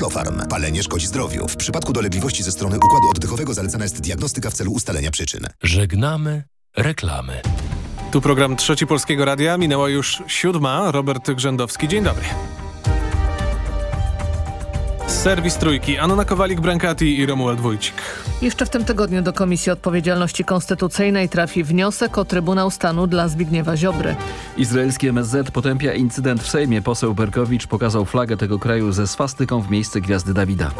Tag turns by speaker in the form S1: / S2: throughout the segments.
S1: Profarm. Palenie szkodzi zdrowiu. W przypadku dolegliwości ze strony układu oddechowego zalecana jest diagnostyka w celu ustalenia przyczyn.
S2: Żegnamy reklamy.
S3: Tu program Trzeci Polskiego Radia. Minęła już siódma. Robert Grzędowski. Dzień dobry. Serwis Trójki. Anna Kowalik-Brankati i Romuald Wójcik.
S4: Jeszcze w tym tygodniu do Komisji Odpowiedzialności Konstytucyjnej trafi wniosek o Trybunał Stanu dla Zbigniewa Ziobry.
S5: Izraelski MSZ potępia incydent w Sejmie. Poseł Berkowicz pokazał flagę tego kraju ze swastyką w miejsce Gwiazdy Dawida.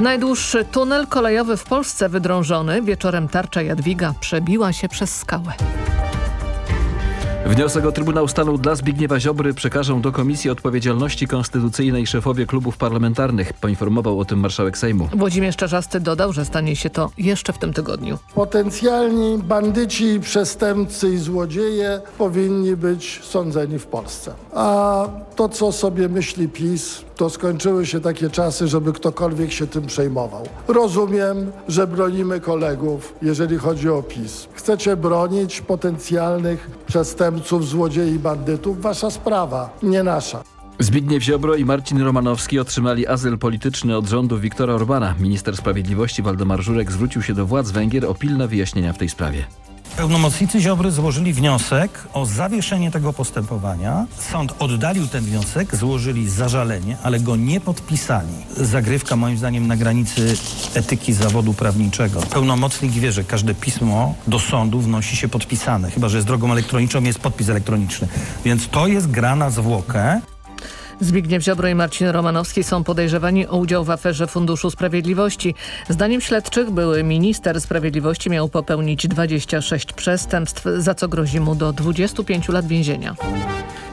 S4: Najdłuższy tunel kolejowy w Polsce wydrążony. Wieczorem tarcza Jadwiga przebiła się przez skałę.
S5: Wniosek o Trybunał Stanu dla Zbigniewa Ziobry przekażą do Komisji Odpowiedzialności Konstytucyjnej szefowie klubów parlamentarnych. Poinformował o tym marszałek Sejmu.
S4: Włodzimierz Czarzasty dodał, że stanie się to jeszcze w tym tygodniu.
S6: Potencjalni bandyci, przestępcy i złodzieje powinni być sądzeni w Polsce. A to, co sobie myśli PiS, to skończyły się takie czasy, żeby ktokolwiek się tym przejmował. Rozumiem, że bronimy kolegów, jeżeli chodzi o PiS. Chcecie bronić potencjalnych przestępców, złodziei, bandytów? Wasza sprawa, nie nasza.
S5: Zbigniew Ziobro i Marcin Romanowski otrzymali azyl polityczny od rządu Viktora Orbana. Minister Sprawiedliwości Waldemar Żurek zwrócił się do władz Węgier o pilne wyjaśnienia w tej sprawie.
S7: Pełnomocnicy Ziobry złożyli wniosek o zawieszenie tego postępowania. Sąd oddalił ten wniosek, złożyli zażalenie, ale go nie podpisali. Zagrywka moim zdaniem na granicy etyki zawodu prawniczego. Pełnomocnik wie, że każde pismo do sądu wnosi się podpisane, chyba że jest drogą elektroniczną, jest podpis elektroniczny. Więc to jest gra na zwłokę.
S4: Zbigniew Ziobro i Marcin Romanowski są podejrzewani o udział w aferze Funduszu Sprawiedliwości. Zdaniem śledczych były minister sprawiedliwości miał popełnić 26 przestępstw, za co grozi mu do 25 lat więzienia.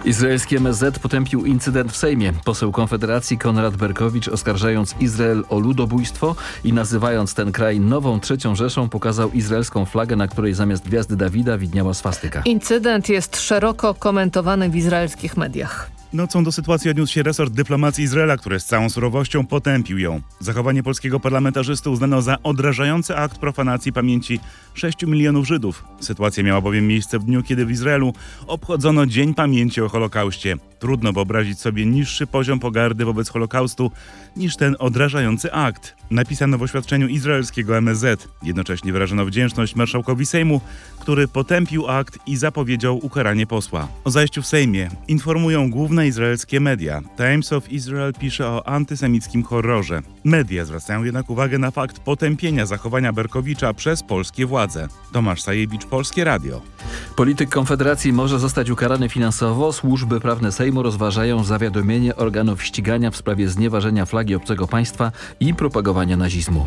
S5: Izraelski MSZ potępił incydent w Sejmie. Poseł Konfederacji Konrad Berkowicz oskarżając Izrael o ludobójstwo i nazywając ten kraj nową trzecią Rzeszą pokazał izraelską flagę, na której zamiast gwiazdy Dawida widniała swastyka.
S4: Incydent jest szeroko komentowany w izraelskich mediach.
S8: Nocą do sytuacji odniósł się resort dyplomacji Izraela, który z całą surowością potępił ją. Zachowanie polskiego parlamentarzysty uznano za odrażający akt profanacji pamięci 6 milionów Żydów. Sytuacja miała bowiem miejsce w dniu, kiedy w Izraelu obchodzono Dzień Pamięci o Holokauście. Trudno wyobrazić sobie niższy poziom pogardy wobec Holokaustu niż ten odrażający akt. Napisano w oświadczeniu izraelskiego MSZ. Jednocześnie wyrażono wdzięczność marszałkowi Sejmu, który potępił akt i zapowiedział ukaranie posła. O zajściu w Sejmie informują główne izraelskie media. Times of Israel pisze o antysemickim horrorze. Media zwracają jednak uwagę na fakt potępienia zachowania Berkowicza przez polskie władze. Tomasz Sajewicz, Polskie Radio.
S5: Polityk Konfederacji może zostać ukarany finansowo. Służby prawne Sejmu rozważają zawiadomienie organów ścigania w sprawie znieważenia flagi obcego państwa i propagowania nazizmu.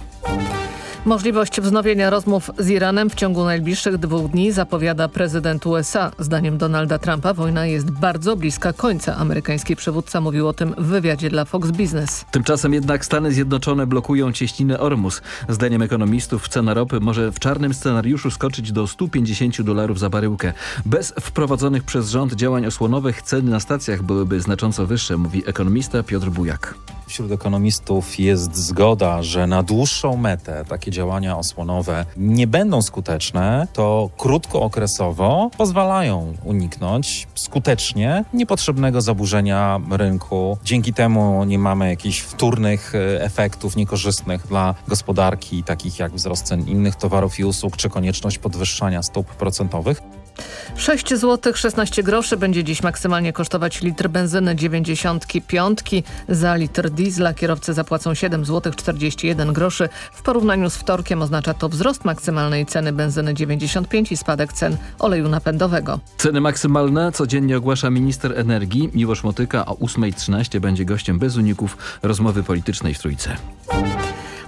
S4: Możliwość wznowienia rozmów z Iranem w ciągu najbliższych dwóch dni zapowiada prezydent USA. Zdaniem Donalda Trumpa wojna jest bardzo bliska końca. Amerykański przywódca mówił o tym w wywiadzie dla Fox Business.
S5: Tymczasem jednak Stany Zjednoczone blokują cieśninę Ormus. Zdaniem ekonomistów cena ropy może w czarnym scenariuszu skoczyć do 150 dolarów za baryłkę. Bez wprowadzonych przez rząd działań osłonowych ceny na stacjach byłyby znacząco wyższe, mówi ekonomista Piotr Bujak.
S9: Wśród ekonomistów jest zgoda, że na dłuższą metę takie działania osłonowe nie będą skuteczne, to krótkookresowo pozwalają uniknąć skutecznie niepotrzebnego zaburzenia rynku. Dzięki temu nie mamy jakichś wtórnych e, efektów niekorzystnych dla gospodarki, takich jak wzrost cen innych towarów i usług, czy konieczność podwyższania stóp procentowych.
S4: 6 zł 16 groszy będzie dziś maksymalnie kosztować litr benzyny 95. Za litr diesla kierowcy zapłacą 7 zł 41 groszy. W porównaniu z wtorkiem oznacza to wzrost maksymalnej ceny benzyny 95 i spadek cen oleju napędowego.
S5: Ceny maksymalne codziennie ogłasza minister energii. Miłosz Motyka o 8.13 będzie gościem bez uników rozmowy politycznej w Trójce.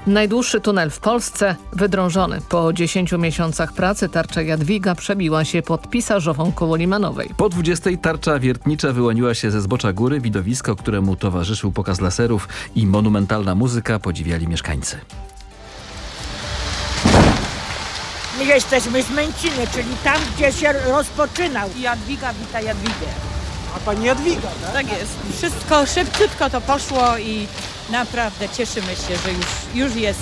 S4: Najdłuższy tunel w Polsce wydrążony. Po 10 miesiącach pracy tarcza Jadwiga przebiła się pod pisarzową koło Limanowej.
S5: Po 20 tarcza wiertnicza wyłoniła się ze zbocza góry. Widowisko, któremu towarzyszył pokaz laserów i monumentalna muzyka podziwiali mieszkańcy.
S10: My jesteśmy z Męciny, czyli tam, gdzie się rozpoczynał.
S11: Jadwiga wita Jadwigę.
S12: A pani Jadwiga, tak?
S11: Tak jest. Wszystko szybciutko to poszło i naprawdę cieszymy się, że już, już jest.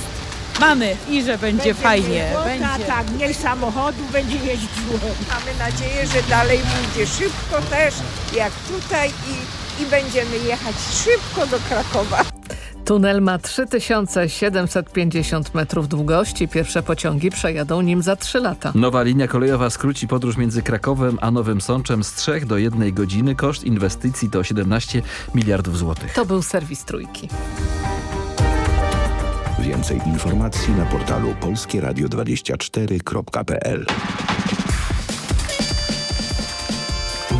S11: Mamy i że będzie,
S10: Będzie
S11: fajnie.
S10: miło,
S11: będzie.
S10: Tak, tak, mniej samochodu będzie jeździło. Mamy nadzieję, że dalej pójdzie szybko też, jak tutaj i, i będziemy jechać szybko do Krakowa.
S13: Tunel ma 3750 metrów długości. Pierwsze pociągi przejadą nim za 3 lata.
S5: Nowa linia kolejowa skróci podróż między Krakowem a Nowym Sączem z 3 do 1 godziny. Koszt inwestycji to 17 miliardów złotych.
S13: To był serwis Trójki.
S14: Więcej informacji na portalu polskieradio24.pl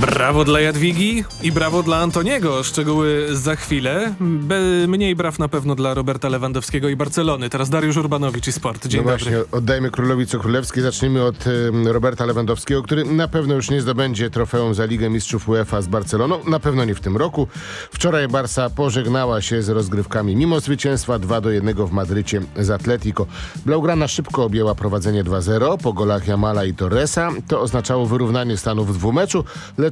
S3: Brawo dla Jadwigi i brawo dla Antoniego. Szczegóły za chwilę. Be, mniej braw na pewno dla Roberta Lewandowskiego i Barcelony. Teraz Dariusz Urbanowicz i Sport. Dzień
S15: no
S3: dobry.
S15: właśnie, oddajmy królowi co królewskie. Zacznijmy od y, Roberta Lewandowskiego, który na pewno już nie zdobędzie trofeum za Ligę Mistrzów UEFA z Barceloną. Na pewno nie w tym roku. Wczoraj Barsa pożegnała się z rozgrywkami mimo zwycięstwa 2 do 1 w Madrycie z Atletico. Blaugrana szybko objęła prowadzenie 2-0 po golach Jamala i Torresa. To oznaczało wyrównanie stanów w dwumeczu, lecz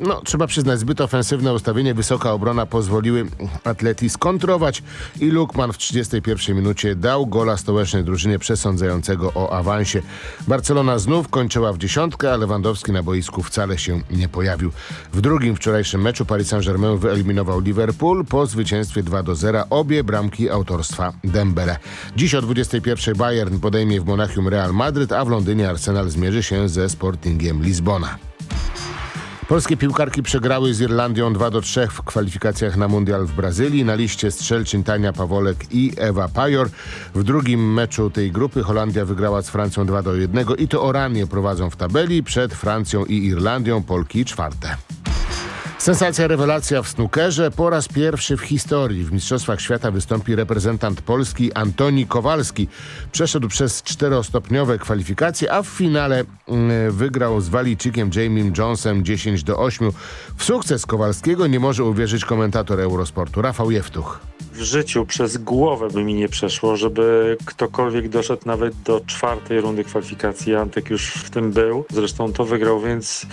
S15: no, trzeba przyznać, zbyt ofensywne ustawienie, wysoka obrona pozwoliły Atleti skontrować i Lukman w 31 minucie dał gola stołecznej drużynie przesądzającego o awansie. Barcelona znów kończyła w dziesiątkę, a Lewandowski na boisku wcale się nie pojawił. W drugim wczorajszym meczu Paris Saint-Germain wyeliminował Liverpool po zwycięstwie 2 do 0 obie bramki autorstwa Dembele. Dziś o 21 Bayern podejmie w Monachium Real Madryt, a w Londynie Arsenal zmierzy się ze Sportingiem Lizbona. Polskie piłkarki przegrały z Irlandią 2 do 3 w kwalifikacjach na Mundial w Brazylii. Na liście strzelczyń Tania Pawolek i Ewa Pajor. W drugim meczu tej grupy Holandia wygrała z Francją 2 do 1 i to Oranie prowadzą w tabeli przed Francją i Irlandią Polki czwarte. Sensacja rewelacja w snookerze. Po raz pierwszy w historii w Mistrzostwach Świata wystąpi reprezentant Polski Antoni Kowalski. Przeszedł przez czterostopniowe kwalifikacje, a w finale mm, wygrał z Walijczykiem Jamiem Jonesem 10 do 8. W sukces Kowalskiego nie może uwierzyć komentator Eurosportu Rafał Jewtuch.
S16: W życiu przez głowę by mi nie przeszło, żeby ktokolwiek doszedł nawet do czwartej rundy kwalifikacji. Antek już w tym był, zresztą to wygrał, więc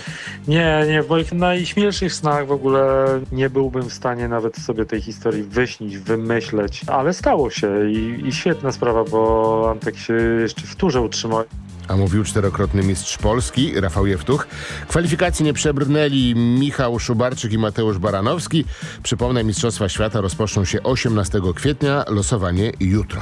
S16: nie, nie, w moich najśmielszych snach w ogóle nie byłbym w stanie nawet sobie tej historii wyśnić, wymyśleć, ale stało się i, i świetna sprawa, bo Antek się jeszcze w turze utrzymał.
S15: A mówił czterokrotny mistrz Polski, Rafał Jewtuch. Kwalifikacji nie przebrnęli Michał Szubarczyk i Mateusz Baranowski. Przypomnę, Mistrzostwa Świata rozpoczną się 18 kwietnia, losowanie jutro.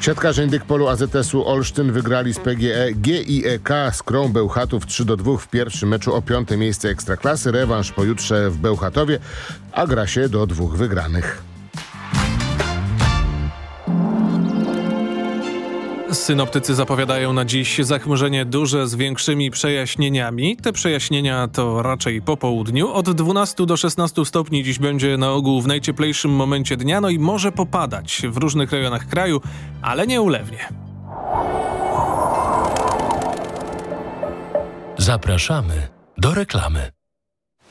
S15: Siatkarze Indyk Polu AZS-u Olsztyn wygrali z PGE GIEK z Krą Bełchatów 3 do 2 w pierwszym meczu o piąte miejsce Ekstraklasy. Rewanż pojutrze w Bełchatowie, a gra się do dwóch wygranych.
S3: Synoptycy zapowiadają na dziś zachmurzenie duże z większymi przejaśnieniami. Te przejaśnienia to raczej po południu. Od 12 do 16 stopni dziś będzie na ogół w najcieplejszym momencie dnia, no i może popadać w różnych rejonach kraju, ale nie ulewnie.
S2: Zapraszamy do reklamy.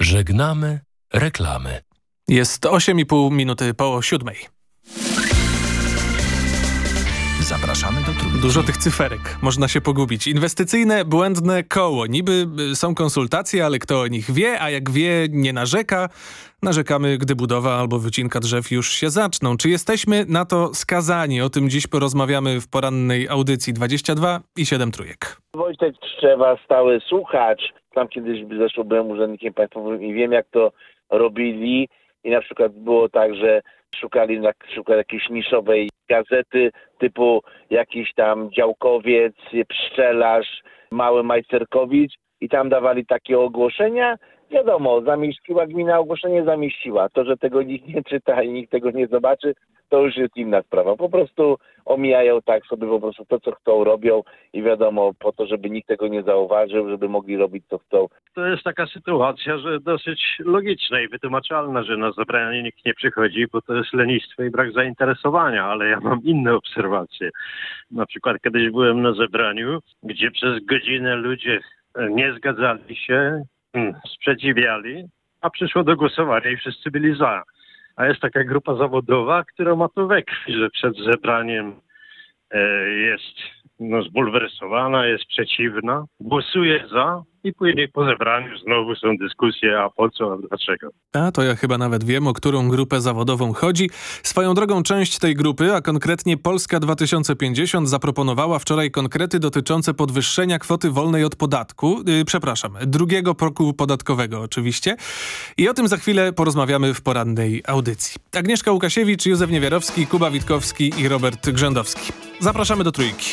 S2: Żegnamy reklamy.
S3: Jest 8,5 minuty po siódmej.
S14: Zapraszamy do Trójki.
S3: Dużo tych cyferek, można się pogubić. Inwestycyjne, błędne koło. Niby y, są konsultacje, ale kto o nich wie, a jak wie, nie narzeka. Narzekamy, gdy budowa albo wycinka drzew już się zaczną. Czy jesteśmy na to skazani? O tym dziś porozmawiamy w porannej audycji 22 i 7 trójek.
S17: Wojtek Trzewa, stały słuchacz. Tam kiedyś zresztą byłem urzędnikiem państwowym i wiem, jak to robili. I na przykład było tak, że szukali na przykład jakiejś niszowej gazety typu jakiś tam działkowiec, pszczelarz, mały majsterkowicz i tam dawali takie ogłoszenia. Wiadomo, zamieściła gmina ogłoszenie, zamieściła. To, że tego nikt nie czyta i nikt tego nie zobaczy, to już jest inna sprawa. Po prostu omijają tak sobie po prostu to, co chcą, robią i wiadomo, po to, żeby nikt tego nie zauważył, żeby mogli robić, co chcą.
S18: To jest taka sytuacja, że dosyć logiczna i wytłumaczalna, że na zebranie nikt nie przychodzi, bo to jest lenistwo i brak zainteresowania, ale ja mam inne obserwacje. Na przykład kiedyś byłem na zebraniu, gdzie przez godzinę ludzie nie zgadzali się, hmm, sprzeciwiali, a przyszło do głosowania i wszyscy byli za. A jest taka grupa zawodowa, która ma to we krwi, że przed zebraniem e, jest no, zbulwersowana, jest przeciwna, głosuje za i później po zebraniu znowu są dyskusje, a po co, a dlaczego.
S19: A to ja chyba nawet wiem, o którą grupę zawodową chodzi. Swoją drogą część tej grupy, a konkretnie Polska 2050 zaproponowała wczoraj konkrety dotyczące podwyższenia kwoty wolnej od podatku, yy, przepraszam, drugiego progu podatkowego oczywiście. I o tym za chwilę porozmawiamy w porannej audycji. Agnieszka Łukasiewicz, Józef Niewiarowski, Kuba Witkowski i Robert Grzędowski. Zapraszamy do trójki.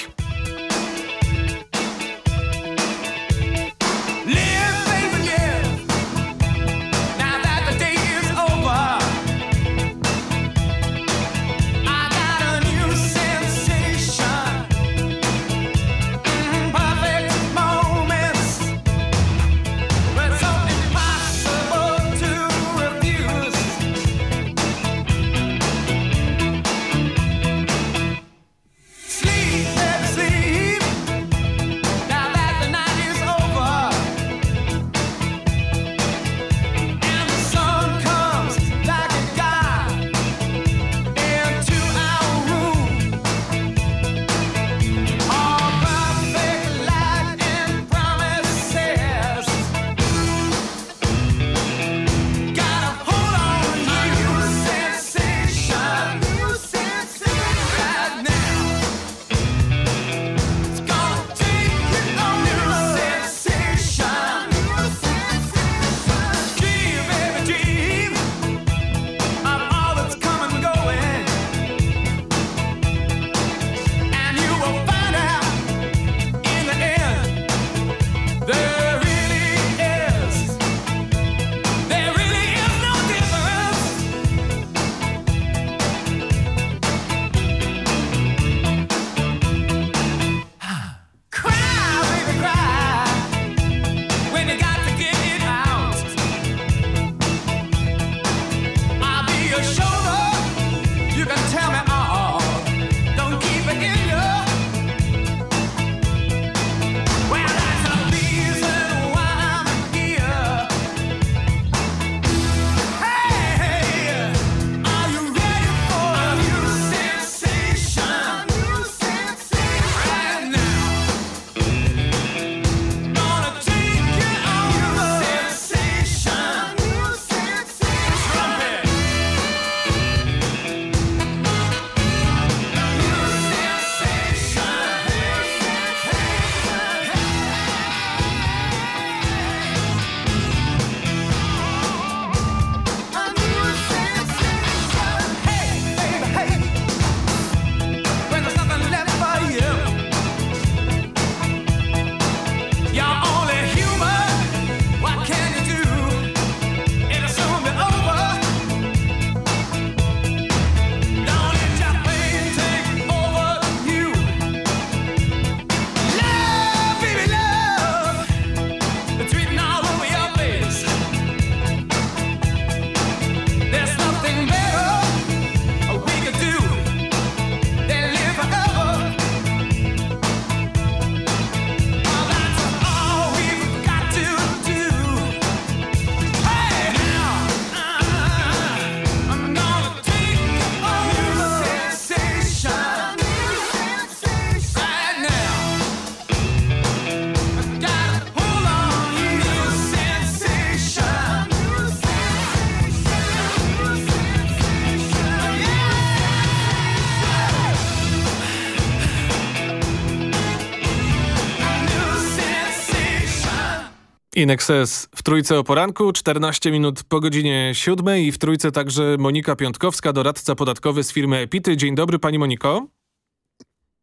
S19: Inexes w Trójce o poranku, 14 minut po godzinie 7 i w Trójce także Monika Piątkowska, doradca podatkowy z firmy Epity. Dzień dobry Pani Moniko.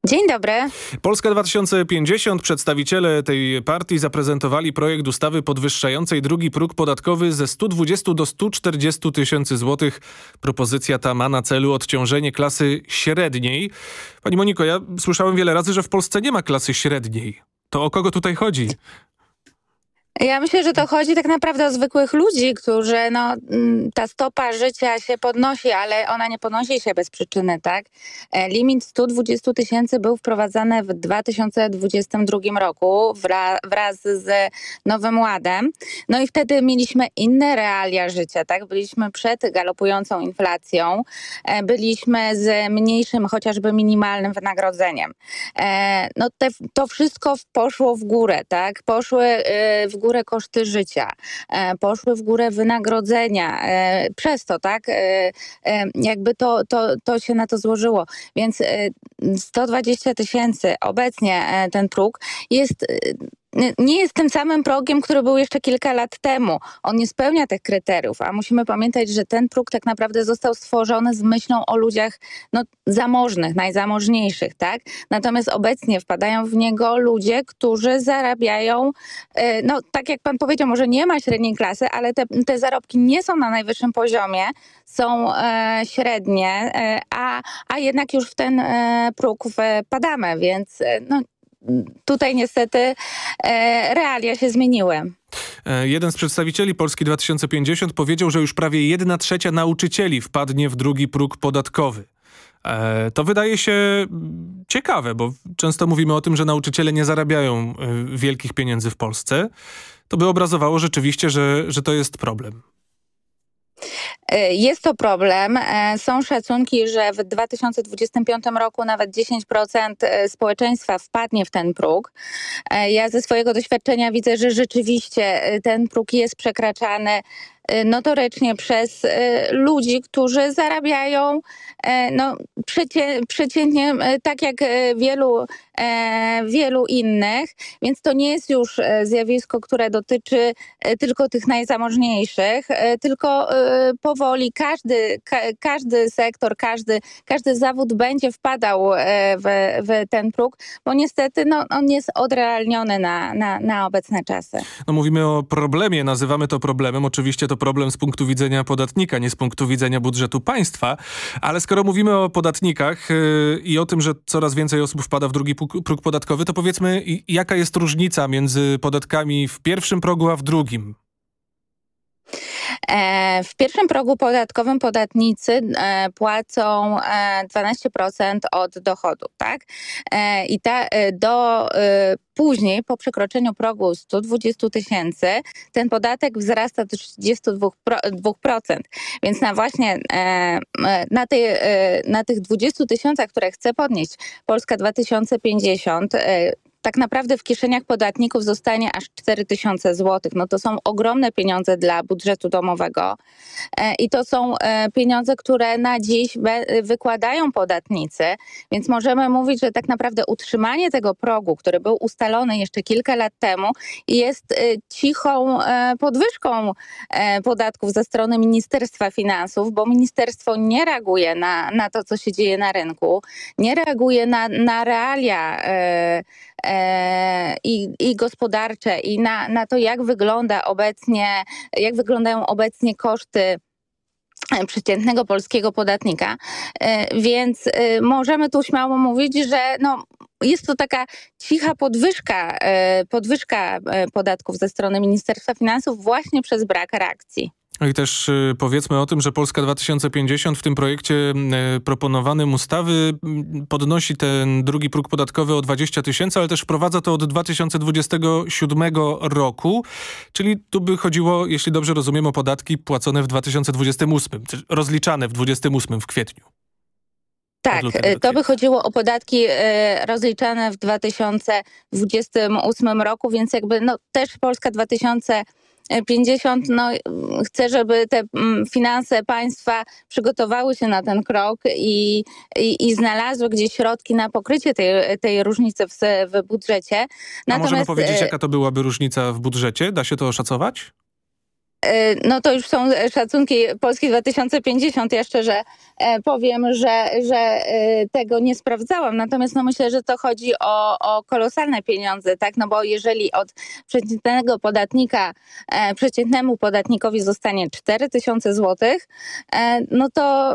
S20: Dzień dobry.
S19: Polska 2050, przedstawiciele tej partii zaprezentowali projekt ustawy podwyższającej drugi próg podatkowy ze 120 do 140 tysięcy złotych. Propozycja ta ma na celu odciążenie klasy średniej. Pani Moniko, ja słyszałem wiele razy, że w Polsce nie ma klasy średniej. To o kogo tutaj chodzi?
S20: Ja myślę, że to chodzi tak naprawdę o zwykłych ludzi, którzy, no, mm, ta stopa życia się podnosi, ale ona nie podnosi się bez przyczyny, tak? E, limit 120 tysięcy był wprowadzany w 2022 roku wra wraz z Nowym Ładem. No i wtedy mieliśmy inne realia życia, tak? Byliśmy przed galopującą inflacją, e, byliśmy z mniejszym, chociażby minimalnym wynagrodzeniem. E, no te, to wszystko poszło w górę, tak? Poszły y, w górę koszty życia, e, poszły w górę wynagrodzenia. E, przez to, tak, e, jakby to, to, to się na to złożyło. Więc 120 tysięcy obecnie ten próg jest nie jest tym samym progiem, który był jeszcze kilka lat temu. On nie spełnia tych kryteriów, a musimy pamiętać, że ten próg tak naprawdę został stworzony z myślą o ludziach no, zamożnych, najzamożniejszych, tak? Natomiast obecnie wpadają w niego ludzie, którzy zarabiają, e, no tak jak pan powiedział, może nie ma średniej klasy, ale te, te zarobki nie są na najwyższym poziomie, są e, średnie, e, a, a jednak już w ten e, próg wpadamy, więc e, no, tutaj niestety e, realia się zmieniły.
S3: E, jeden z przedstawicieli Polski 2050 powiedział, że już prawie jedna trzecia nauczycieli wpadnie w drugi próg podatkowy. E, to wydaje się ciekawe, bo często mówimy o tym, że nauczyciele nie zarabiają wielkich pieniędzy w Polsce. To by obrazowało rzeczywiście, że, że to jest problem.
S20: E, jest to problem. E, są szacunki, że w 2025 roku nawet 10% e, społeczeństwa wpadnie w ten próg. Ja ze swojego doświadczenia widzę, że rzeczywiście ten próg jest przekraczany notorycznie przez ludzi, którzy zarabiają no, przeciętnie tak jak wielu, wielu innych, więc to nie jest już zjawisko, które dotyczy tylko tych najzamożniejszych, tylko powoli każdy, każdy sektor, każdy, każdy zawód będzie wpadał w, w ten próg, bo niestety no, on jest odrealniony na, na, na obecne czasy.
S3: No mówimy o problemie, nazywamy to problemem, oczywiście to problem z punktu widzenia podatnika, nie z punktu widzenia budżetu państwa. Ale skoro mówimy o podatnikach yy, i o tym, że coraz więcej osób wpada w drugi próg podatkowy, to powiedzmy, jaka jest różnica między podatkami w pierwszym progu, a w drugim?
S20: E, w pierwszym progu podatkowym podatnicy e, płacą 12% e, od dochodu, tak? I ta, do później po przekroczeniu progu 120 tysięcy ten podatek wzrasta do 32%. Więc na właśnie na, tej, na tych 20 tysiącach, które chce podnieść Polska 2050 tak naprawdę w kieszeniach podatników zostanie aż 4 tysiące złotych. No to są ogromne pieniądze dla budżetu domowego e, i to są e, pieniądze, które na dziś wykładają podatnicy, więc możemy mówić, że tak naprawdę utrzymanie tego progu, który był ustalony jeszcze kilka lat temu jest e, cichą podwyżką podatków ze strony Ministerstwa Finansów, bo ministerstwo nie reaguje na, na to, co się dzieje na rynku, nie reaguje na, na realia i, i gospodarcze i na, na to, jak wygląda obecnie, jak wyglądają obecnie koszty przeciętnego polskiego podatnika. E, więc e, możemy tu śmiało mówić, że no, jest to taka cicha podwyżka, podwyżka podatków ze strony Ministerstwa Finansów właśnie przez brak reakcji.
S3: No i też y, powiedzmy o tym, że Polska 2050 w tym projekcie y, proponowanym ustawy podnosi ten drugi próg podatkowy o 20 tysięcy, ale też wprowadza to od 2027 roku, czyli tu by chodziło, jeśli dobrze rozumiem, o podatki płacone w 2028, rozliczane w 2028 w kwietniu.
S20: Tak, to by chodziło o podatki e, rozliczane w 2028 roku, więc jakby no, też Polska 2050 50 no, chcę, żeby te mm, finanse państwa przygotowały się na ten krok i, i, i znalazły gdzieś środki na pokrycie tej, tej różnicy w, w budżecie.
S3: Natomiast, A możemy powiedzieć, e, jaka to byłaby różnica w budżecie? Da się to oszacować?
S20: E, no to już są szacunki Polski 2050. Ja szczerze e, powiem, że, że e, tego nie sprawdzałam. Natomiast no myślę, że to chodzi o, o kolosalne pieniądze, tak? No bo jeżeli od przeciętnego podatnika, przeciętnemu podatnikowi zostanie 4 tysiące złotych, no to,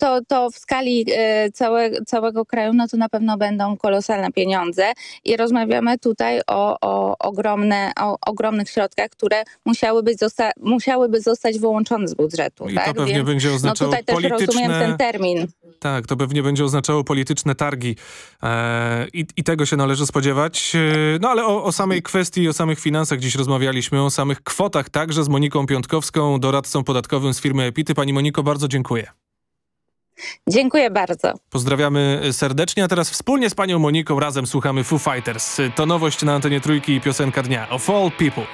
S20: to, to w skali całe, całego kraju, no to na pewno będą kolosalne pieniądze i rozmawiamy tutaj o, o, ogromne, o ogromnych środkach, które musiały być musiałyby zostać wyłączone z budżetu.
S21: I
S20: tak?
S21: to pewnie
S20: Więc,
S21: będzie oznaczało
S20: no tutaj
S21: polityczne...
S20: też rozumiem ten termin.
S21: Tak, to pewnie będzie oznaczało polityczne targi e, i, i, tego się należy spodziewać. E, no ale o, o samej kwestii, o samych finansach dziś rozmawialiśmy, o samych kwotach także z Moniką Piątkowską, doradcą podatkowym z firmy Epity. Pani Moniko, bardzo dziękuję.
S20: Dziękuję bardzo.
S21: Pozdrawiamy serdecznie, a teraz wspólnie z panią Moniką razem słuchamy Foo Fighters. To nowość na antenie Trójki i piosenka dnia. Of all people.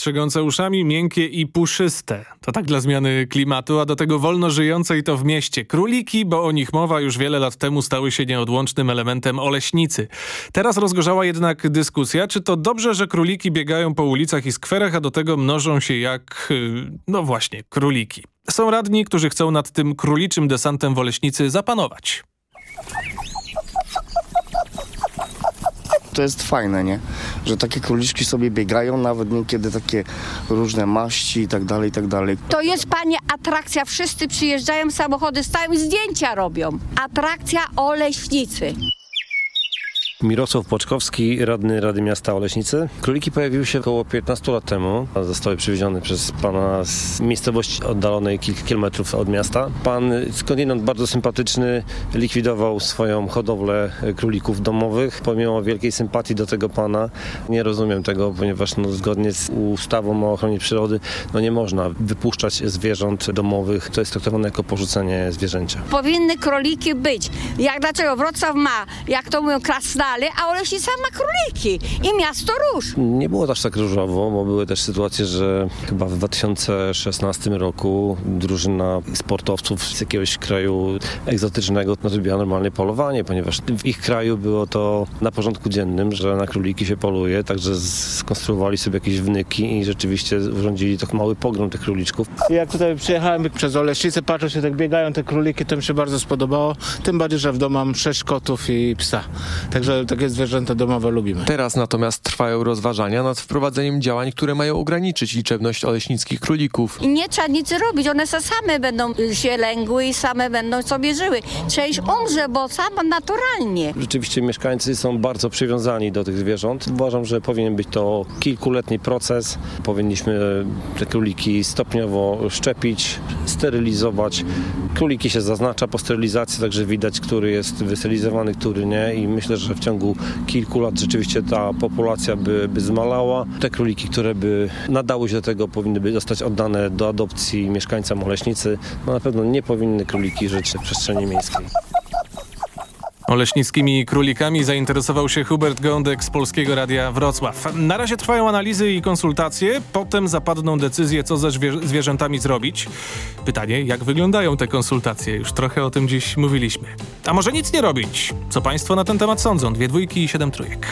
S21: Strzegące uszami, miękkie i puszyste. To tak dla zmiany klimatu, a do tego wolno żyjące i to w mieście. Króliki, bo o nich mowa już wiele lat temu stały się nieodłącznym elementem oleśnicy. Teraz rozgorzała jednak dyskusja, czy to dobrze, że króliki biegają po ulicach i skwerach, a do tego mnożą się jak, y, no właśnie, króliki. Są radni, którzy chcą nad tym króliczym desantem w Oleśnicy zapanować.
S22: To jest fajne, nie? Że takie króliczki sobie biegają, nawet niekiedy takie różne maści i tak dalej, i tak dalej.
S23: To jest, panie, atrakcja. Wszyscy przyjeżdżają, samochody stają i zdjęcia robią. Atrakcja Oleśnicy.
S24: Mirosław Płaczkowski, radny Rady Miasta Oleśnicy. Króliki pojawiły się około 15 lat temu. Zostały przywiezione przez pana z miejscowości oddalonej kilka kilometrów od miasta. Pan skądinąd bardzo sympatyczny likwidował swoją hodowlę królików domowych. Pomimo wielkiej sympatii do tego pana nie rozumiem tego, ponieważ no, zgodnie z ustawą o ochronie przyrody no, nie można wypuszczać zwierząt domowych. To jest traktowane jako porzucenie zwierzęcia.
S23: Powinny króliki być. Jak dlaczego Wrocław ma, jak to mówią, krasna dalej, a Oleśnica ma króliki i miasto róż.
S24: Nie było aż tak różowo, bo były też sytuacje, że chyba w 2016 roku drużyna sportowców z jakiegoś kraju egzotycznego zrobiła normalnie polowanie, ponieważ w ich kraju było to na porządku dziennym, że na króliki się poluje, także skonstruowali sobie jakieś wnyki i rzeczywiście urządzili tak mały pogrom tych króliczków.
S25: Jak tutaj przyjechałem przez Olesznicę, patrzę się tak biegają te króliki, to mi się bardzo spodobało. Tym bardziej, że w domu mam sześć kotów i psa. Także takie zwierzęta domowe lubimy.
S26: Teraz natomiast trwają rozważania nad wprowadzeniem działań, które mają ograniczyć liczebność oleśnickich królików.
S23: I nie trzeba nic robić, one same będą się lęgły i same będą sobie żyły. Część umrze, bo sama naturalnie.
S24: Rzeczywiście mieszkańcy są bardzo przywiązani do tych zwierząt. Uważam, że powinien być to kilkuletni proces. Powinniśmy te króliki stopniowo szczepić, sterylizować. Króliki się zaznacza po sterylizacji, także widać, który jest wystylizowany, który nie i myślę, że w ciągu kilku lat rzeczywiście ta populacja by, by zmalała. Te króliki, które by nadały się do tego, powinny by zostać oddane do adopcji mieszkańcom Oleśnicy. No na pewno nie powinny króliki żyć w przestrzeni miejskiej.
S27: Oleśnickimi królikami zainteresował się Hubert Gądek z Polskiego Radia Wrocław. Na razie trwają analizy i konsultacje, potem zapadną decyzje, co ze zwierzętami zrobić. Pytanie, jak wyglądają te konsultacje? Już trochę o tym dziś mówiliśmy. A może nic nie robić? Co państwo na ten temat sądzą? Dwie dwójki i siedem trójek.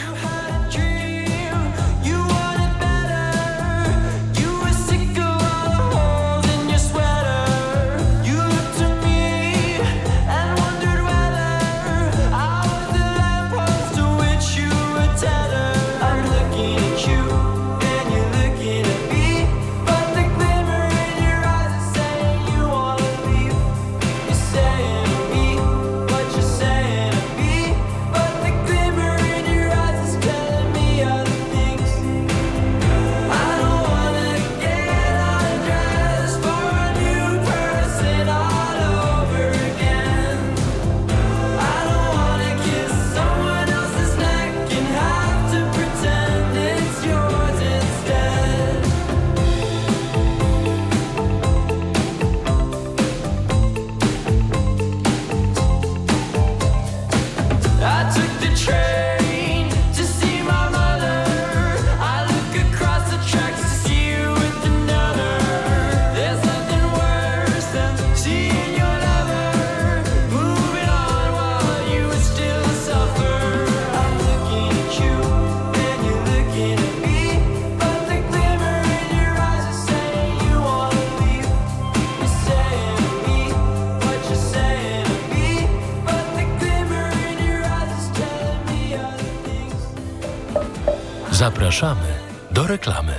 S2: Reklamy.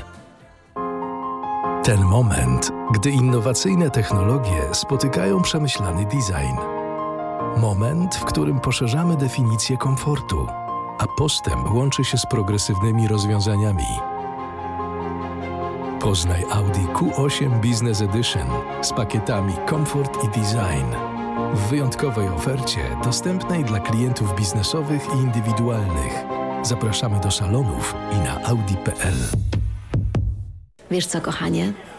S28: Ten moment, gdy innowacyjne technologie spotykają przemyślany design. Moment, w którym poszerzamy definicję komfortu, a postęp łączy się z progresywnymi rozwiązaniami. Poznaj Audi Q8 Business Edition z pakietami Comfort i Design w wyjątkowej ofercie dostępnej dla klientów biznesowych i indywidualnych. Zapraszamy do salonów i na audi.pl.
S29: Wiesz co, kochanie?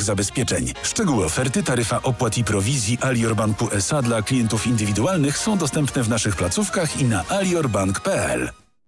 S30: zabezpieczeń. Szczegóły oferty, taryfa opłat i prowizji Alior Banku SA dla klientów indywidualnych są dostępne w naszych placówkach i na aliorbank.pl.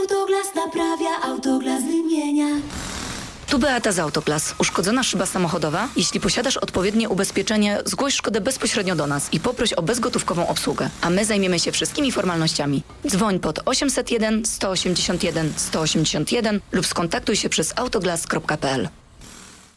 S31: Autoglas naprawia, autoglas wymienia.
S32: Tu Beata z Autoglas. Uszkodzona szyba samochodowa? Jeśli posiadasz odpowiednie ubezpieczenie, zgłoś szkodę bezpośrednio do nas i poproś o bezgotówkową obsługę, a my zajmiemy się wszystkimi formalnościami. Dzwoń pod 801 181 181 lub skontaktuj się przez autoglas.pl.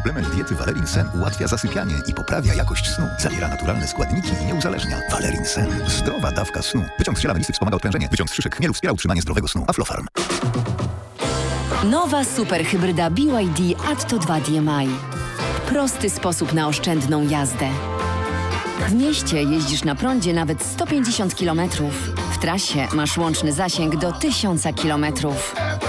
S33: Suplement diety Valerin Sen ułatwia zasypianie i poprawia jakość snu. Zawiera naturalne składniki i nie uzależnia. Valerin Sen. Zdrowa dawka snu. Wyciąg z ziela wspomaga odprężenie. Wyciąg z szyszek chmielu wspiera utrzymanie zdrowego snu. Aflofarm.
S34: Nowa superhybryda BYD Atto 2 DMI. Prosty sposób na oszczędną jazdę. W mieście jeździsz na prądzie nawet 150 km. W trasie masz łączny zasięg do 1000 km.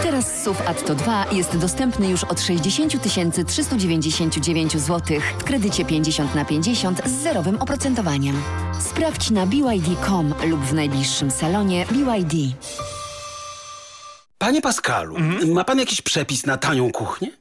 S34: Teraz SUV Atto 2 jest dostępny już od 60 399 zł w kredycie 50 na 50 z zerowym oprocentowaniem. Sprawdź na BYD.com lub w najbliższym salonie BYD.
S4: Panie Pascalu, ma pan jakiś przepis na tanią kuchnię?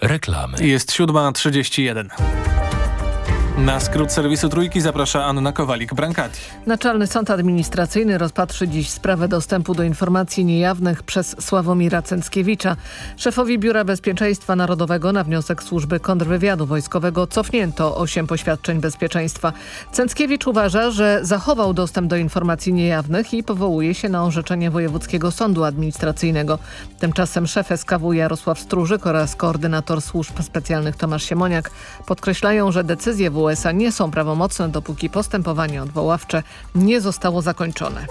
S2: reklamy.
S3: Jest 7.31. Na skrót serwisu Trójki zaprasza Anna Kowalik-Brankati.
S4: Naczelny Sąd Administracyjny rozpatrzy dziś sprawę dostępu do informacji niejawnych przez Sławomira Cęckiewicza. Szefowi Biura Bezpieczeństwa Narodowego na wniosek Służby Kontrwywiadu Wojskowego cofnięto osiem poświadczeń bezpieczeństwa. Cęckiewicz uważa, że zachował dostęp do informacji niejawnych i powołuje się na orzeczenie Wojewódzkiego Sądu Administracyjnego. Tymczasem szef SKW Jarosław Stróżyk oraz koordynator służb specjalnych Tomasz Siemoniak podkreślają, że decyzje w USA nie są prawomocne, dopóki postępowanie odwoławcze nie zostało zakończone.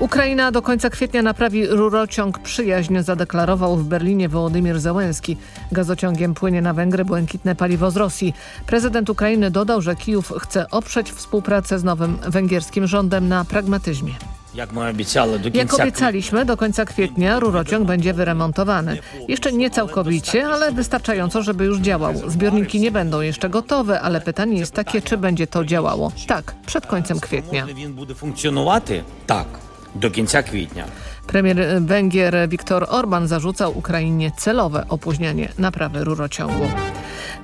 S4: Ukraina do końca kwietnia naprawi rurociąg Przyjaźń, zadeklarował w Berlinie Wołodymir Zełenski. Gazociągiem płynie na Węgry błękitne paliwo z Rosji. Prezydent Ukrainy dodał, że Kijów chce oprzeć współpracę z nowym węgierskim rządem na pragmatyzmie.
S35: Jak
S4: obiecaliśmy, do końca kwietnia rurociąg będzie wyremontowany. Jeszcze nie całkowicie, ale wystarczająco, żeby już działał. Zbiorniki nie będą jeszcze gotowe, ale pytanie jest takie, czy będzie to działało. Tak, przed końcem kwietnia.
S35: Tak do końca kwietnia.
S4: Premier Węgier Viktor Orban zarzucał Ukrainie celowe opóźnianie naprawy rurociągu.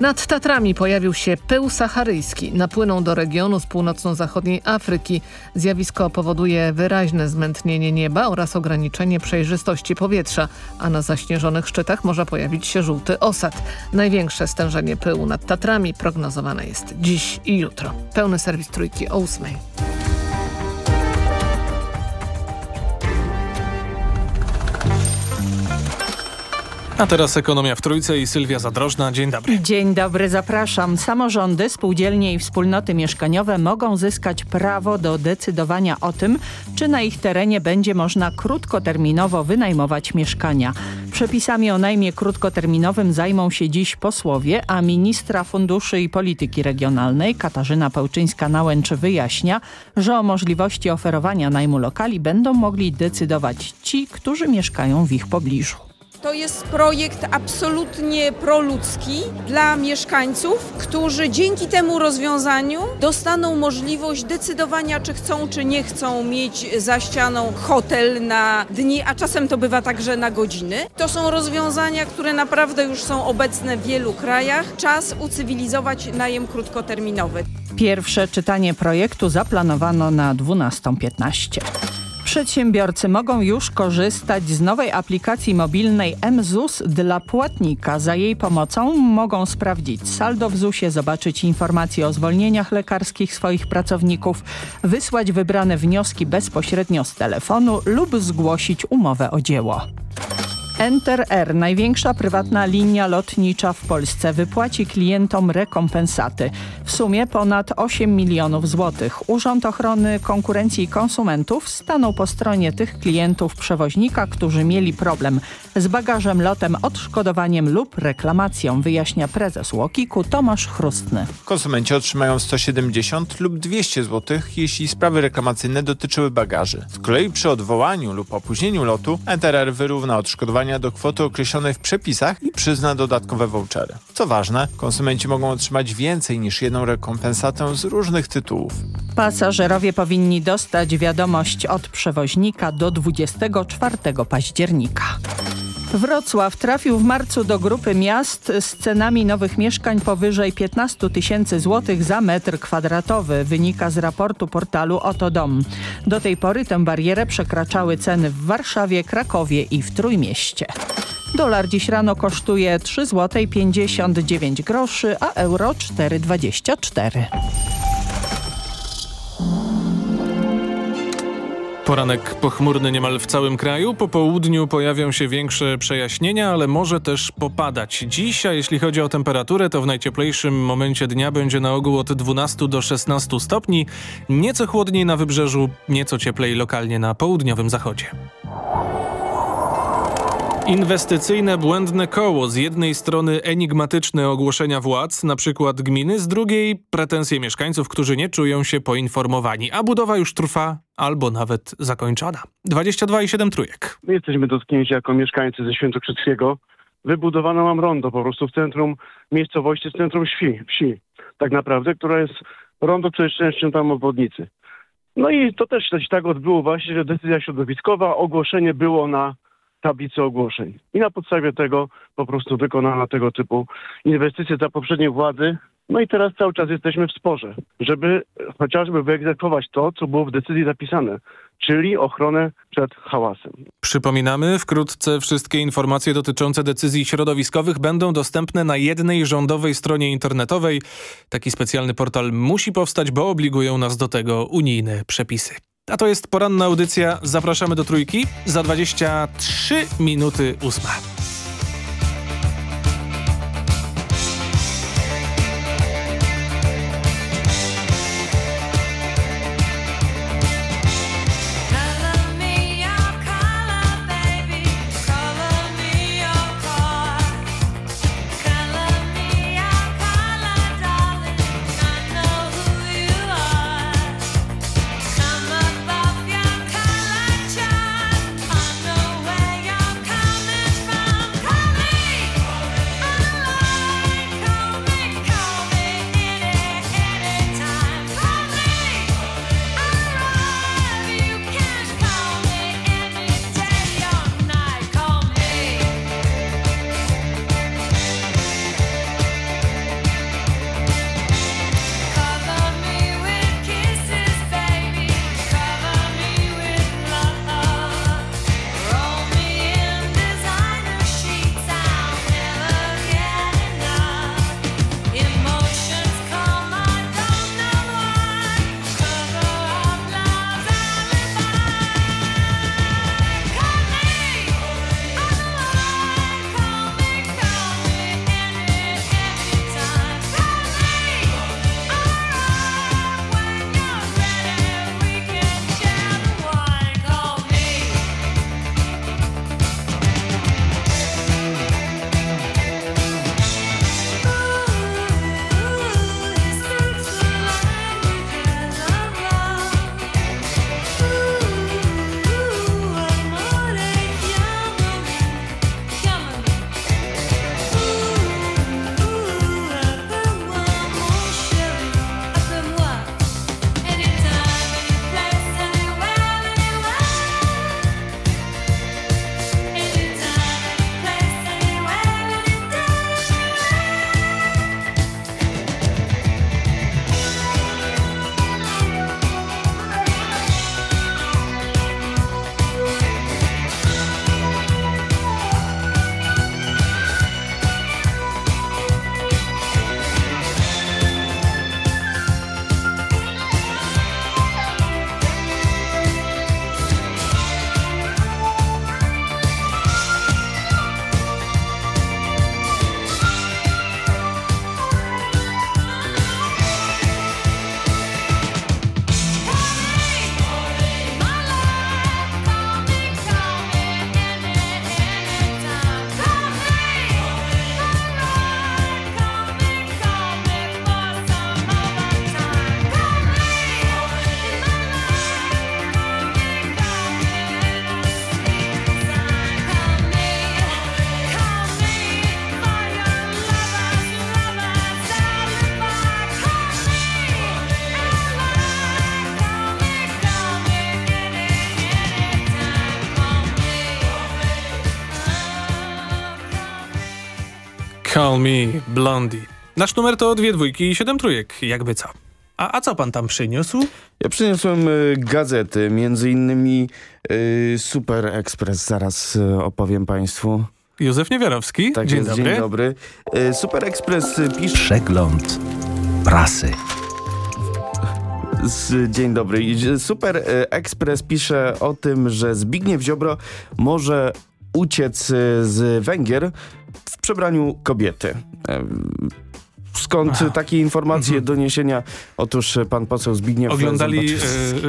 S4: Nad Tatrami pojawił się pył saharyjski. Napłynął do regionu z północno-zachodniej Afryki. Zjawisko powoduje wyraźne zmętnienie nieba oraz ograniczenie przejrzystości powietrza, a na zaśnieżonych szczytach może pojawić się żółty osad. Największe stężenie pyłu nad Tatrami prognozowane jest dziś i jutro. Pełny serwis Trójki o ósmej.
S3: A teraz ekonomia w Trójce i Sylwia Zadrożna. Dzień dobry.
S36: Dzień dobry, zapraszam. Samorządy, spółdzielnie i wspólnoty mieszkaniowe mogą zyskać prawo do decydowania o tym, czy na ich terenie będzie można krótkoterminowo wynajmować mieszkania. Przepisami o najmie krótkoterminowym zajmą się dziś posłowie, a ministra funduszy i polityki regionalnej Katarzyna Pełczyńska-Nałęcz wyjaśnia, że o możliwości oferowania najmu lokali będą mogli decydować ci, którzy mieszkają w ich pobliżu.
S10: To jest projekt absolutnie proludzki dla mieszkańców, którzy dzięki temu rozwiązaniu dostaną możliwość decydowania, czy chcą, czy nie chcą mieć za ścianą hotel na dni, a czasem to bywa także na godziny. To są rozwiązania, które naprawdę już są obecne w wielu krajach. Czas ucywilizować najem krótkoterminowy.
S36: Pierwsze czytanie projektu zaplanowano na 12.15. Przedsiębiorcy mogą już korzystać z nowej aplikacji mobilnej MZUS dla płatnika. Za jej pomocą mogą sprawdzić saldo w ZUS-ie, zobaczyć informacje o zwolnieniach lekarskich swoich pracowników, wysłać wybrane wnioski bezpośrednio z telefonu lub zgłosić umowę o dzieło. Enter Air, największa prywatna linia lotnicza w Polsce, wypłaci klientom rekompensaty. W sumie ponad 8 milionów złotych. Urząd Ochrony Konkurencji i Konsumentów stanął po stronie tych klientów przewoźnika, którzy mieli problem z bagażem, lotem, odszkodowaniem lub reklamacją, wyjaśnia prezes Łokiku Tomasz Chrustny.
S19: Konsumenci otrzymają 170 lub 200 zł, jeśli sprawy reklamacyjne dotyczyły bagaży. Z kolei przy odwołaniu lub opóźnieniu lotu Enter wyrówna odszkodowanie do kwoty określonej w przepisach i przyzna dodatkowe vouchery. Co ważne, konsumenci mogą otrzymać więcej niż jedną rekompensatę z różnych tytułów.
S36: Pasażerowie powinni dostać wiadomość od przewoźnika do 24 października. Wrocław trafił w marcu do grupy miast z cenami nowych mieszkań powyżej 15 tysięcy złotych za metr kwadratowy, wynika z raportu portalu Oto Dom. Do tej pory tę barierę przekraczały ceny w Warszawie, Krakowie i w Trójmieście. Dolar dziś rano kosztuje 3 zł 59 groszy, a euro 4,24.
S3: Poranek pochmurny niemal w całym kraju. Po południu pojawią się większe przejaśnienia, ale może też popadać. Dziś, a jeśli chodzi o temperaturę, to w najcieplejszym momencie dnia będzie na ogół od 12 do 16 stopni. Nieco chłodniej na wybrzeżu, nieco cieplej lokalnie na południowym zachodzie. Inwestycyjne błędne koło. Z jednej strony enigmatyczne ogłoszenia władz, na przykład gminy, z drugiej pretensje mieszkańców, którzy nie czują się poinformowani, a budowa już trwa albo nawet zakończona. 22,7 trójek.
S37: My jesteśmy dotknięci jako mieszkańcy ze Świętokrzyskiego. Wybudowano nam rondo po prostu w centrum miejscowości, w centrum wsi, wsi tak naprawdę, która jest rondo, jest częścią tam obwodnicy. No i to też się tak odbyło właśnie, że decyzja środowiskowa, ogłoszenie było na tablicy ogłoszeń. I na podstawie tego po prostu wykonano tego typu inwestycje za poprzedniej władzy. No i teraz cały czas jesteśmy w sporze, żeby chociażby wyegzekwować to, co było w decyzji zapisane, czyli ochronę przed hałasem.
S3: Przypominamy, wkrótce wszystkie informacje dotyczące decyzji środowiskowych będą dostępne na jednej rządowej stronie internetowej. Taki specjalny portal musi powstać, bo obligują nas do tego unijne przepisy. A to jest poranna audycja. Zapraszamy do trójki. Za 23 minuty ósma. Call me Blondie. Nasz numer to dwie dwójki i siedem trójek, jakby co. A, a co pan tam przyniósł?
S22: Ja przyniosłem y, gazety, między innymi y, Super Express, zaraz y, opowiem państwu.
S3: Józef Niewiarowski,
S22: tak
S3: dzień
S22: jest,
S3: dobry.
S22: Dzień dobry. Super Express pisze...
S2: Przegląd prasy.
S22: Z, dzień dobry. Super Express pisze o tym, że Zbigniew Ziobro może uciec y, z Węgier w przebraniu kobiety. Skąd takie informacje,
S3: Mhm.
S22: doniesienia? Otóż y, pan poseł Zbigniew...
S3: Oglądali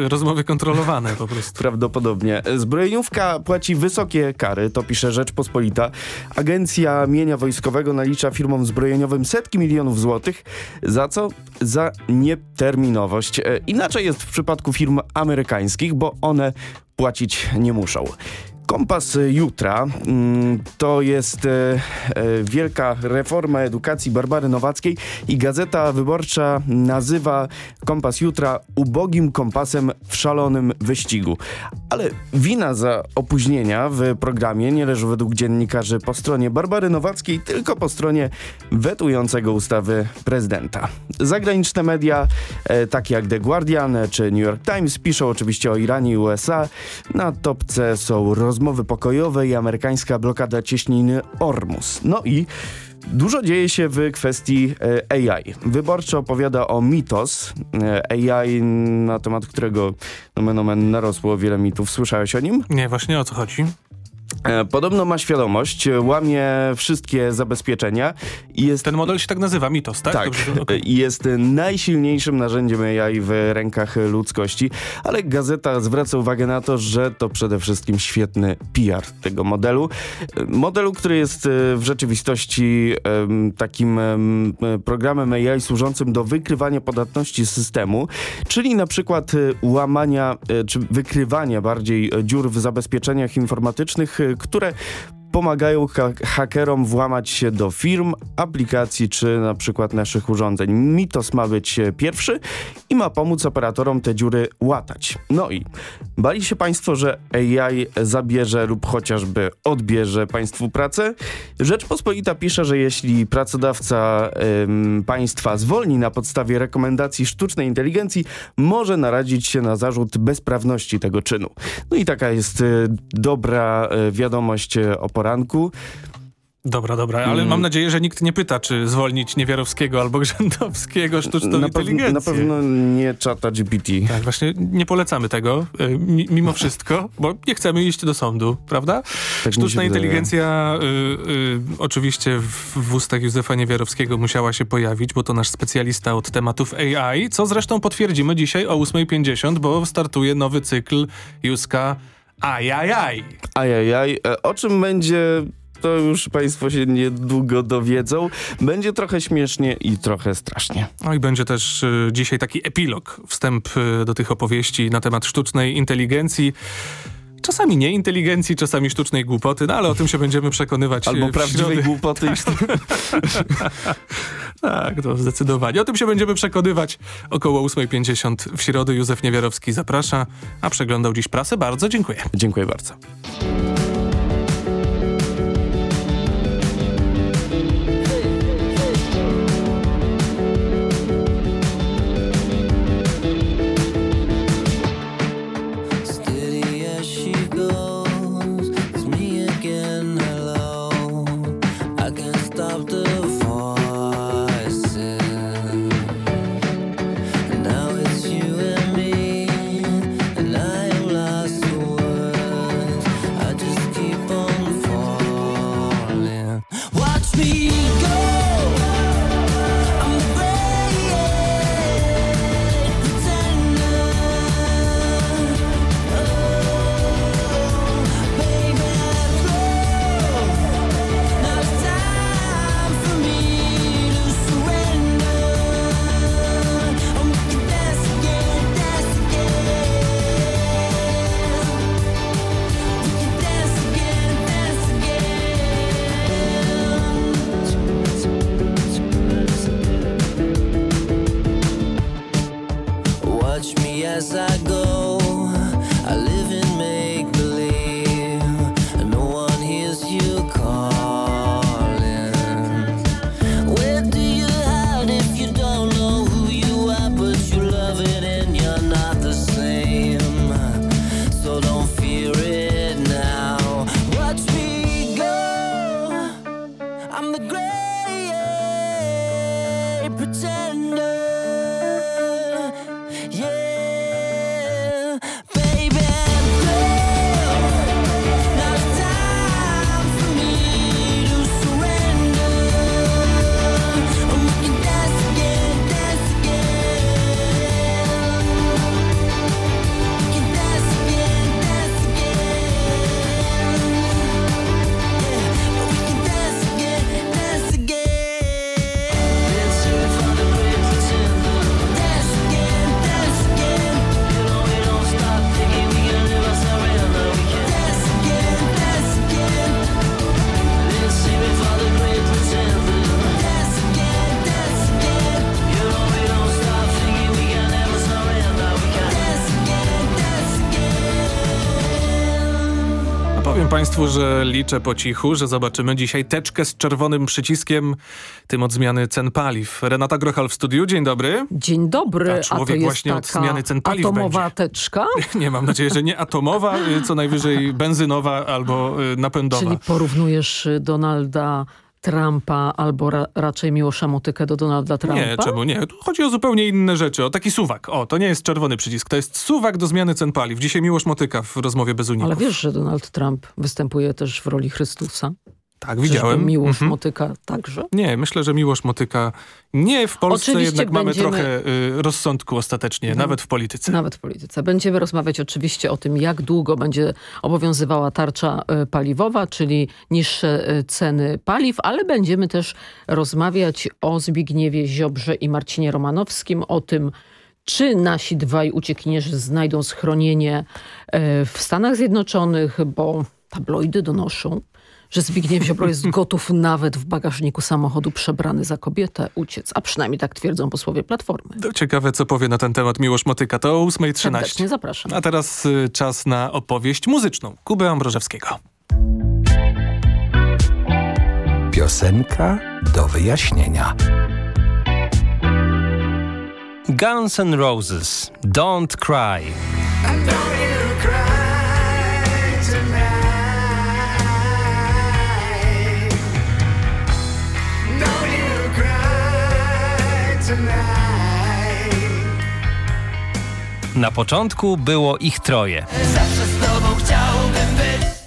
S3: e, rozmowy kontrolowane po prostu.
S22: Prawdopodobnie. Zbrojeniówka płaci wysokie kary, to pisze Rzeczpospolita. Agencja Mienia Wojskowego nalicza firmom zbrojeniowym setki milionów złotych. Za co? Za nieterminowość. E, Inaczej jest w przypadku firm amerykańskich, bo one płacić nie muszą. Kompas Jutra mm, to jest e, e, wielka reforma edukacji Barbary Nowackiej i Gazeta Wyborcza nazywa Kompas Jutra ubogim kompasem w szalonym wyścigu. Ale wina za opóźnienia w programie nie leży według dziennikarzy po stronie Barbary Nowackiej, tylko po stronie wetującego ustawy prezydenta. Zagraniczne media, e, takie jak The Guardian czy New York Times, piszą oczywiście o Iranie i USA. Na topce są rozmowy pokojowe i amerykańska blokada cieśniny Ormus. No i Dużo dzieje się w kwestii e, AI. Wyborczo opowiada o Mitos, e, AI, na temat którego nomen omen narosło wiele mitów. Słyszałeś o nim?
S3: Nie, właśnie o co chodzi?
S22: E, Podobno ma świadomość, e, łamie wszystkie zabezpieczenia i jest...
S3: Ten model się tak nazywa, Mitos, tak?
S22: Tak,
S3: Dobrze,
S22: jest najsilniejszym narzędziem AI w rękach ludzkości, ale gazeta zwraca uwagę na to, że to przede wszystkim świetny PR tego modelu. E, Modelu, który jest w rzeczywistości takim em, programem AI służącym do wykrywania podatności systemu, czyli na przykład łamania, czy wykrywania bardziej dziur w zabezpieczeniach informatycznych, które pomagają ha hakerom włamać się do firm, aplikacji czy na przykład naszych urządzeń. Mitos ma być e, pierwszy i ma pomóc operatorom te dziury łatać. No i bali się państwo, że AI zabierze lub chociażby odbierze państwu pracę? Rzeczpospolita pisze, że jeśli pracodawca ym, państwa zwolni na podstawie rekomendacji sztucznej inteligencji, może narazić się na zarzut bezprawności tego czynu. No i taka jest y, dobra y, wiadomość o poranku.
S3: Dobra, dobra, ale
S22: Mm.
S3: mam nadzieję, że nikt nie pyta, czy zwolnić Niewiarowskiego albo Grzędowskiego sztuczną
S22: Na,
S3: inteligencję.
S22: na pewno nie czata GPT.
S3: Tak, właśnie nie polecamy tego, y, mi- mimo wszystko, bo nie chcemy iść do sądu, prawda?
S22: Tak
S3: Sztuczna inteligencja y, y, oczywiście w, w ustach Józefa Niewiarowskiego musiała się pojawić, bo to nasz specjalista od tematów AI, co zresztą potwierdzimy dzisiaj o 8.50, bo startuje nowy cykl Juska Ajajaj.
S22: Ajajaj. E, O czym będzie... To już państwo się niedługo dowiedzą. Będzie trochę śmiesznie i trochę strasznie.
S3: No i będzie też y, dzisiaj taki epilog, wstęp y, do tych opowieści na temat sztucznej inteligencji. Czasami nie inteligencji, czasami sztucznej głupoty, no ale o tym się będziemy przekonywać
S22: Albo
S3: y, w
S22: prawdziwej
S3: środę.
S22: głupoty.
S3: tak, to zdecydowanie. O tym się będziemy przekonywać około 8.50 w środę. Józef Niewiarowski zaprasza, a przeglądał dziś prasę. Bardzo dziękuję.
S22: Dziękuję bardzo.
S3: Państwu, że liczę po cichu, że zobaczymy dzisiaj teczkę z czerwonym przyciskiem, tym od zmiany cen paliw. Renata Grochal w studiu, dzień dobry.
S38: Dzień dobry,
S3: A
S38: a,
S3: człowiek
S38: to jest
S3: właśnie
S38: taka
S3: od zmiany cen paliw
S38: atomowa
S3: będzie.
S38: teczka?
S3: Nie, mam nadzieję, że nie atomowa, y, co najwyżej benzynowa albo y, napędowa.
S38: Czyli porównujesz y, Donalda Trumpa albo ra raczej Miłosza Motykę do Donalda Trumpa?
S3: Nie, czemu nie? Tu chodzi o zupełnie inne rzeczy. O taki suwak. O, to nie jest czerwony przycisk, to jest suwak do zmiany cen paliw. Dzisiaj Miłosz Motyka w rozmowie bez uników.
S38: Ale wiesz, że Donald Trump występuje też w roli Chrystusa?
S3: Tak, widziałem.
S38: Miłosz
S3: Mhm.
S38: Motyka także?
S3: Nie, myślę, że Miłosz Motyka nie w Polsce
S38: Oczywiście
S3: jednak mamy
S38: będziemy-
S3: trochę y, rozsądku ostatecznie,
S38: No.
S3: nawet w polityce.
S38: Nawet w polityce. Będziemy rozmawiać oczywiście o tym, jak długo będzie obowiązywała tarcza e, paliwowa, czyli niższe e, ceny paliw, ale będziemy też rozmawiać o Zbigniewie Ziobrze i Marcinie Romanowskim, o tym, czy nasi dwaj uciekinierzy znajdą schronienie e, w Stanach Zjednoczonych, bo tabloidy donoszą, że Zbigniew Ziobro jest gotów nawet w bagażniku samochodu przebrany za kobietę uciec, a przynajmniej tak twierdzą posłowie Platformy.
S3: To ciekawe, co powie na ten temat Miłosz Motyka. To o 8.13.
S38: Serdecznie zapraszam.
S3: A teraz y, czas na opowieść muzyczną Kuby Ambrożewskiego.
S2: Piosenka do wyjaśnienia.
S39: Guns N' Roses, Don't Cry. Na początku było ich troje.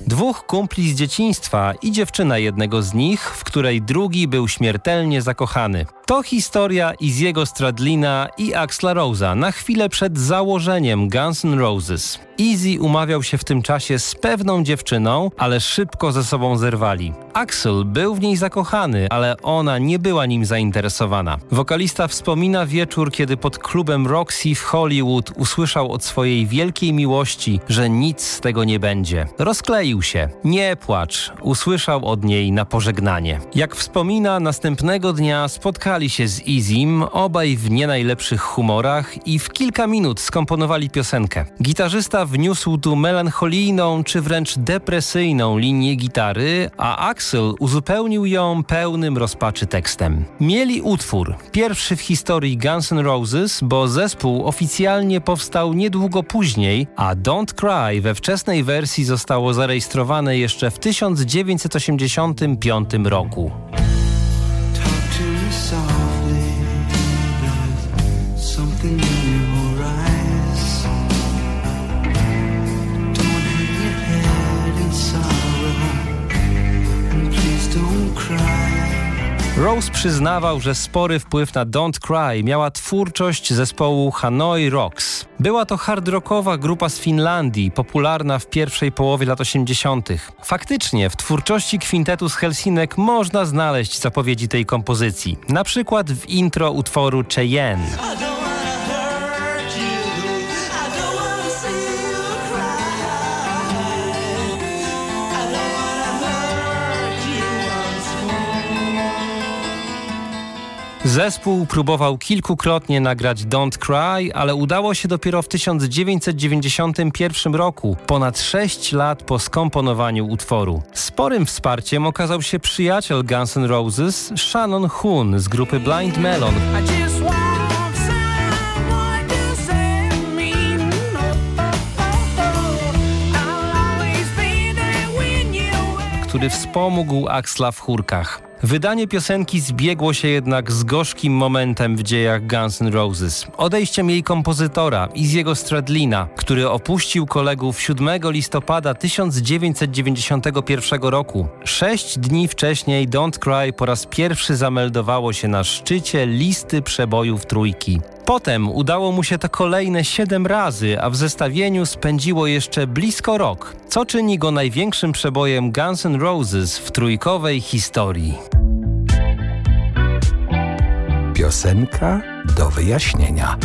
S39: Dwóch kumpli z dzieciństwa i dziewczyna jednego z nich, w której drugi był śmiertelnie zakochany. To historia Iziego Stradlina i Axla Rose'a na chwilę przed założeniem Guns N' Roses. Izzy umawiał się w tym czasie z pewną dziewczyną, ale szybko ze sobą zerwali. Axel był w niej zakochany, ale ona nie była nim zainteresowana. Wokalista wspomina wieczór, kiedy pod klubem Roxy w Hollywood usłyszał od swojej wielkiej miłości, że nic z tego nie będzie. Rozkleił się. Nie płacz. Usłyszał od niej na pożegnanie. Jak wspomina, następnego dnia spotkali się z Izim, obaj w nie najlepszych humorach i w kilka minut skomponowali piosenkę. Gitarzysta wniósł tu melancholijną czy wręcz depresyjną linię gitary, a Axel uzupełnił ją pełnym rozpaczy tekstem. Mieli utwór, pierwszy w historii Guns N' Roses, bo zespół oficjalnie powstał niedługo później, a Don't Cry we wczesnej wersji zostało zarejestrowane jeszcze w 1985 roku. Rose przyznawał, że spory wpływ na Don't Cry miała twórczość zespołu Hanoi Rocks. Była to hard rockowa grupa z Finlandii, popularna w pierwszej połowie lat 80. Faktycznie w twórczości kwintetu z Helsinek można znaleźć zapowiedzi tej kompozycji, na przykład w intro utworu Cheyenne. Zespół próbował kilkukrotnie nagrać Don't Cry, ale udało się dopiero w 1991 roku, ponad 6 lat po skomponowaniu utworu. Sporym wsparciem okazał się przyjaciel Guns N' Roses, Shannon Hoon z grupy Blind Melon, który wspomógł Axla w chórkach. Wydanie piosenki zbiegło się jednak z gorzkim momentem w dziejach Guns N' Roses. Odejściem jej kompozytora, Iziego Stradlina, który opuścił kolegów 7 listopada 1991 roku. Sześć dni wcześniej Don't Cry po raz pierwszy zameldowało się na szczycie listy przebojów trójki. Potem udało mu się to kolejne 7 razy, a w zestawieniu spędziło jeszcze blisko rok, co czyni go największym przebojem Guns N' Roses w trójkowej historii.
S2: Piosenka do wyjaśnienia.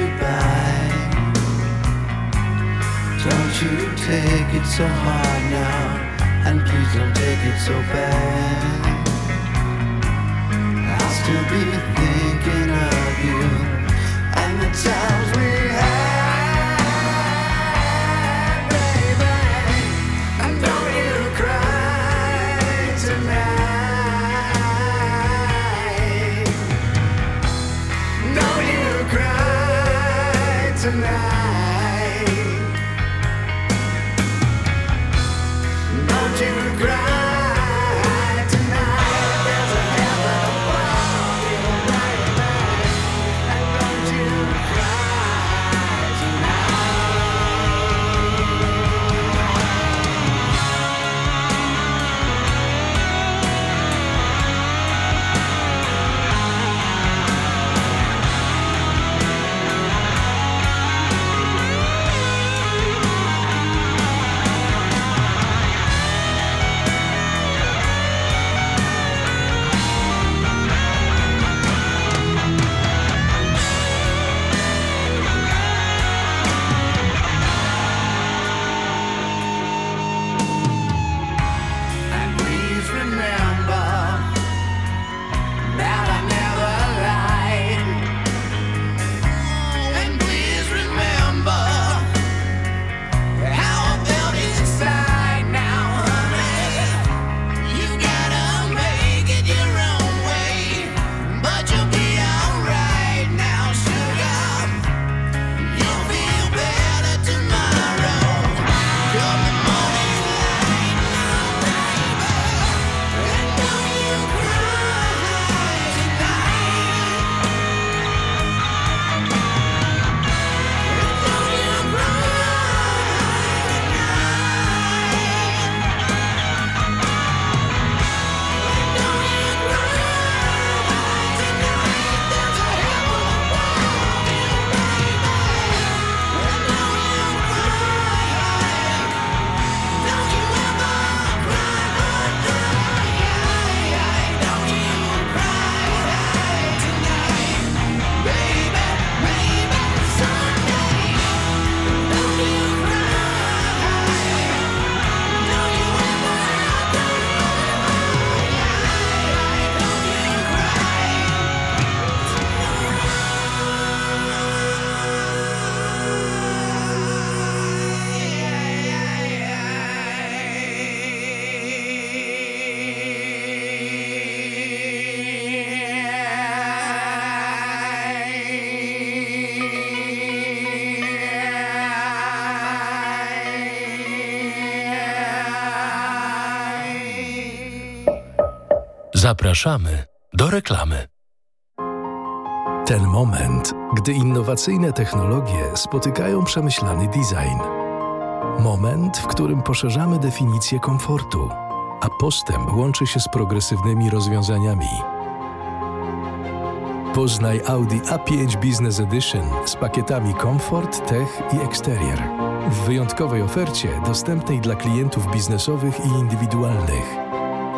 S21: Goodbye. Don't you take it so hard now, and please don't take it so bad. I'll still be thinking
S28: Zapraszamy do reklamy. Ten moment, gdy innowacyjne technologie spotykają przemyślany design. Moment, w którym poszerzamy definicję komfortu, a postęp łączy się z progresywnymi rozwiązaniami. Poznaj Audi A5 Business Edition z pakietami Comfort, Tech i Exterior. W wyjątkowej ofercie dostępnej dla klientów biznesowych i indywidualnych.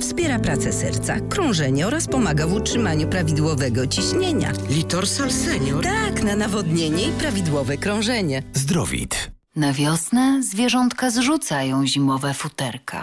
S40: wspiera pracę serca, krążenie oraz pomaga w utrzymaniu prawidłowego ciśnienia.
S41: Litorsal Senior?
S40: Tak, na nawodnienie i prawidłowe krążenie.
S42: Zdrowit.
S43: Na wiosnę zwierzątka zrzucają zimowe futerka.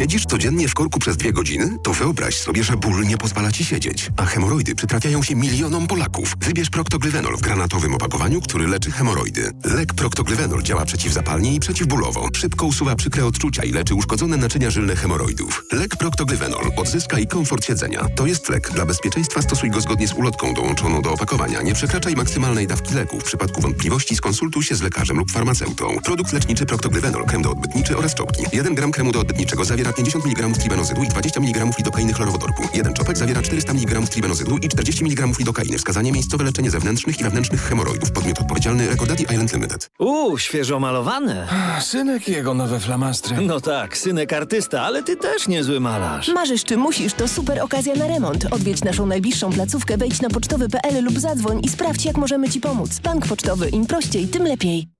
S27: Siedzisz codziennie w korku przez dwie godziny? To wyobraź sobie, że ból nie pozwala ci siedzieć. A hemoroidy przytrafiają się milionom Polaków. Wybierz Proctoglyvenol w granatowym opakowaniu, który leczy hemoroidy. Lek Proctoglyvenol działa przeciwzapalnie i przeciwbólowo. Szybko usuwa przykre odczucia i leczy uszkodzone naczynia żylne hemoroidów. Lek Proctoglyvenol odzyskaj komfort siedzenia. To jest lek. Dla bezpieczeństwa stosuj go zgodnie z ulotką dołączoną do opakowania. Nie przekraczaj maksymalnej dawki leku. W przypadku wątpliwości skonsultuj się z lekarzem lub farmaceutą. Produkt leczniczy Proctoglyvenol, krem doodbytniczy oraz czopki. 1 gram kremu doodbytniczego zawiera 50 mg tribenozydu i 20 mg lidokainy chlorowodorku. Jeden czopek zawiera 400 mg tribenozydu i 40 mg lidokainy. Wskazanie miejscowe leczenie zewnętrznych i wewnętrznych hemoroidów. Podmiot odpowiedzialny Recordati Island Limited.
S44: Uuu, świeżo malowane.
S14: Synek i jego nowe flamastry.
S44: No tak, synek artysta, ale ty też niezły malarz.
S45: Marzysz czy musisz, to super okazja na remont. Odwiedź naszą najbliższą placówkę, wejdź na pocztowy.pl lub zadzwoń i sprawdź, jak możemy ci pomóc. Bank pocztowy, im prościej, tym lepiej.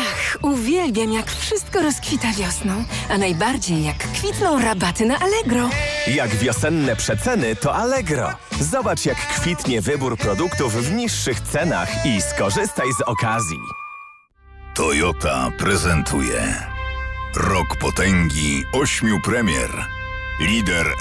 S46: Ach, uwielbiam jak wszystko rozkwita wiosną, a najbardziej jak kwitną rabaty na Allegro.
S30: Jak wiosenne przeceny, to Allegro. Zobacz, jak kwitnie wybór produktów w niższych cenach i skorzystaj z okazji.
S47: Toyota prezentuje Rok potęgi ośmiu premier. Lider